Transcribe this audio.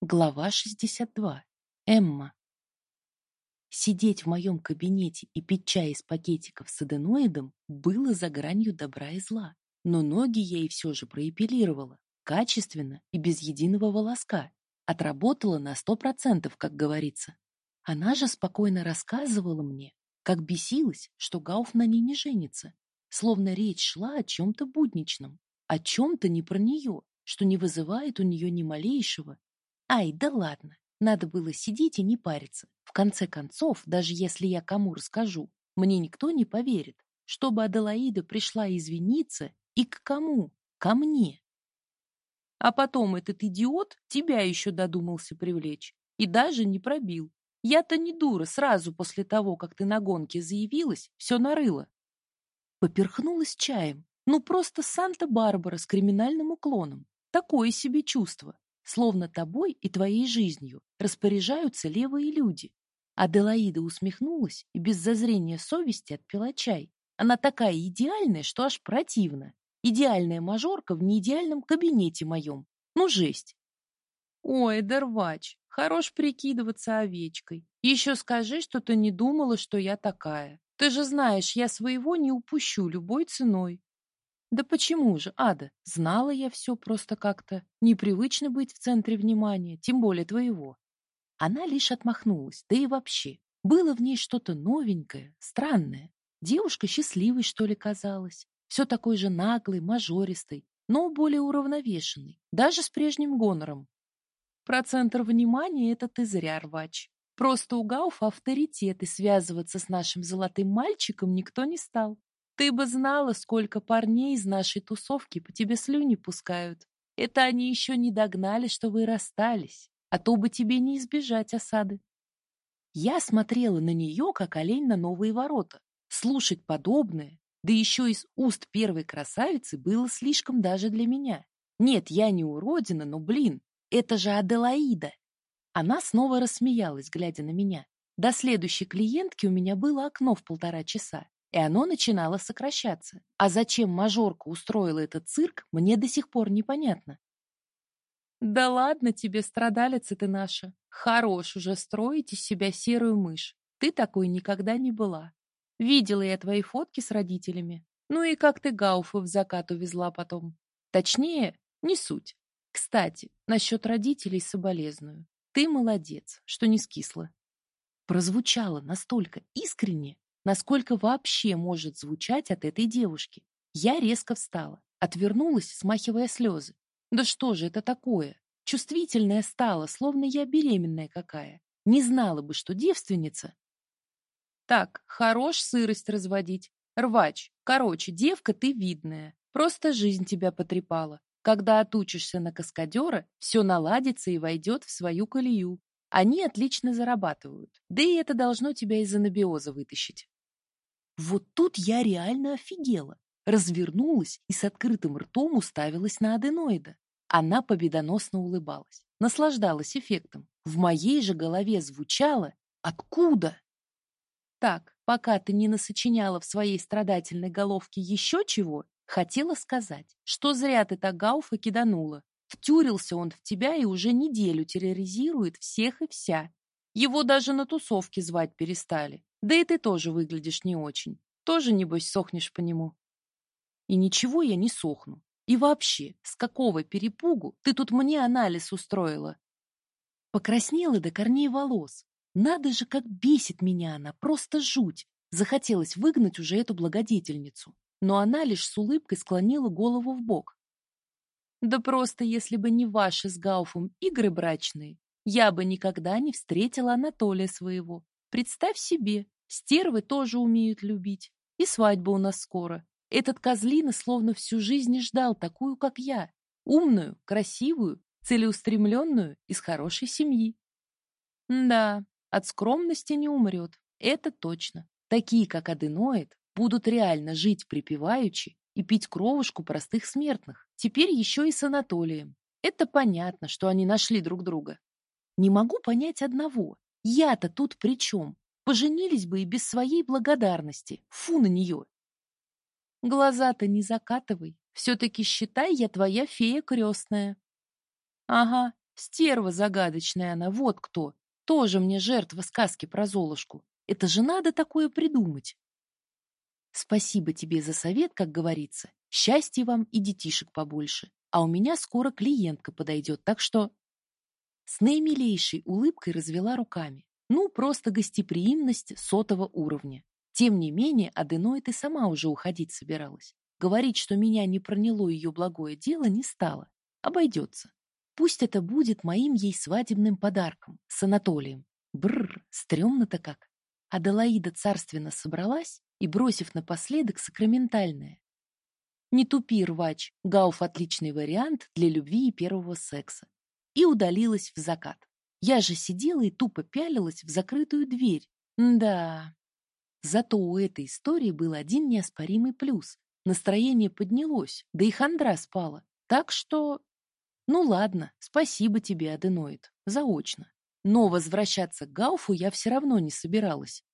Глава 62. Эмма. Сидеть в моем кабинете и пить чай из пакетиков с аденоидом было за гранью добра и зла. Но ноги я ей все же проэпилировала. Качественно и без единого волоска. Отработала на сто процентов, как говорится. Она же спокойно рассказывала мне, как бесилась, что Гауф на ней не женится. Словно речь шла о чем-то будничном. О чем-то не про нее, что не вызывает у нее ни малейшего Ай, да ладно. Надо было сидеть и не париться. В конце концов, даже если я кому расскажу, мне никто не поверит, чтобы Аделаида пришла извиниться и к кому? Ко мне. А потом этот идиот тебя еще додумался привлечь и даже не пробил. Я-то не дура, сразу после того, как ты на гонке заявилась, все нарыла. Поперхнулась чаем. Ну просто Санта-Барбара с криминальным уклоном. Такое себе чувство словно тобой и твоей жизнью распоряжаются левые люди. Аделаида усмехнулась и без зазрения совести отпила чай. Она такая идеальная, что аж противно. Идеальная мажорка в неидеальном кабинете моем. Ну, жесть. Ой, Дервач, хорош прикидываться овечкой. Еще скажи, что ты не думала, что я такая. Ты же знаешь, я своего не упущу любой ценой. Да почему же, Ада? Знала я все просто как-то. Непривычно быть в центре внимания, тем более твоего. Она лишь отмахнулась, да и вообще. Было в ней что-то новенькое, странное. Девушка счастливой, что ли, казалась. Все такой же наглый, мажористый, но более уравновешенный, даже с прежним гонором. Про центр внимания это ты зря, рвач. Просто у Гауфа авторитет, и связываться с нашим золотым мальчиком никто не стал. Ты бы знала, сколько парней из нашей тусовки по тебе слюни пускают. Это они еще не догнали, что вы расстались, а то бы тебе не избежать осады. Я смотрела на нее, как олень на новые ворота. Слушать подобное, да еще из уст первой красавицы, было слишком даже для меня. Нет, я не уродина, но, блин, это же Аделаида. Она снова рассмеялась, глядя на меня. До следующей клиентки у меня было окно в полтора часа и оно начинало сокращаться. А зачем мажорка устроила этот цирк, мне до сих пор непонятно. Да ладно тебе, страдалица ты наша. Хорош уже строить из себя серую мышь. Ты такой никогда не была. Видела я твои фотки с родителями. Ну и как ты Гауфа в закат увезла потом. Точнее, не суть. Кстати, насчет родителей соболезную. Ты молодец, что не скисла. Прозвучало настолько искренне, насколько вообще может звучать от этой девушки. Я резко встала, отвернулась, смахивая слезы. Да что же это такое? Чувствительная стала, словно я беременная какая. Не знала бы, что девственница. Так, хорош сырость разводить. Рвач, короче, девка ты видная. Просто жизнь тебя потрепала. Когда отучишься на каскадера, все наладится и войдет в свою колею. Они отлично зарабатывают. Да и это должно тебя из анабиоза вытащить. Вот тут я реально офигела. Развернулась и с открытым ртом уставилась на аденоида. Она победоносно улыбалась, наслаждалась эффектом. В моей же голове звучало «Откуда?» Так, пока ты не насочиняла в своей страдательной головке еще чего, хотела сказать, что зря ты так Гауфа киданула. Втюрился он в тебя и уже неделю терроризирует всех и вся. Его даже на тусовки звать перестали. Да и ты тоже выглядишь не очень. Тоже, небось, сохнешь по нему. И ничего я не сохну. И вообще, с какого перепугу ты тут мне анализ устроила? Покраснела до корней волос. Надо же, как бесит меня она, просто жуть. Захотелось выгнать уже эту благодетельницу. Но она лишь с улыбкой склонила голову в бок. Да просто если бы не ваши с Гауфом игры брачные, я бы никогда не встретила Анатолия своего. Представь себе, стервы тоже умеют любить. И свадьба у нас скоро. Этот козлина словно всю жизнь ждал такую, как я. Умную, красивую, целеустремленную, из хорошей семьи. Да, от скромности не умрет. Это точно. Такие, как аденоид, будут реально жить припеваючи и пить кровушку простых смертных. Теперь еще и с Анатолием. Это понятно, что они нашли друг друга. Не могу понять одного. Я-то тут при чем? Поженились бы и без своей благодарности. Фу на нее. Глаза-то не закатывай. Все-таки считай, я твоя фея крестная. Ага, Стерва загадочная она, вот кто. Тоже мне жертва сказки про Золушку. Это же надо такое придумать. Спасибо тебе за совет, как говорится. Счастья вам и детишек побольше. А у меня скоро клиентка подойдет, так что... С наимилейшей улыбкой развела руками. Ну, просто гостеприимность сотого уровня. Тем не менее, аденоид и сама уже уходить собиралась. Говорить, что меня не проняло ее благое дело, не стало. Обойдется. Пусть это будет моим ей свадебным подарком с Анатолием. Бррр, стрёмно-то как. Аделаида царственно собралась и, бросив напоследок сакраментальное. Не тупи, рвач, Гауф — отличный вариант для любви и первого секса. И удалилась в закат. Я же сидела и тупо пялилась в закрытую дверь. Да. Зато у этой истории был один неоспоримый плюс. Настроение поднялось, да и хандра спала. Так что... Ну ладно, спасибо тебе, аденоид, заочно. Но возвращаться к Гауфу я все равно не собиралась.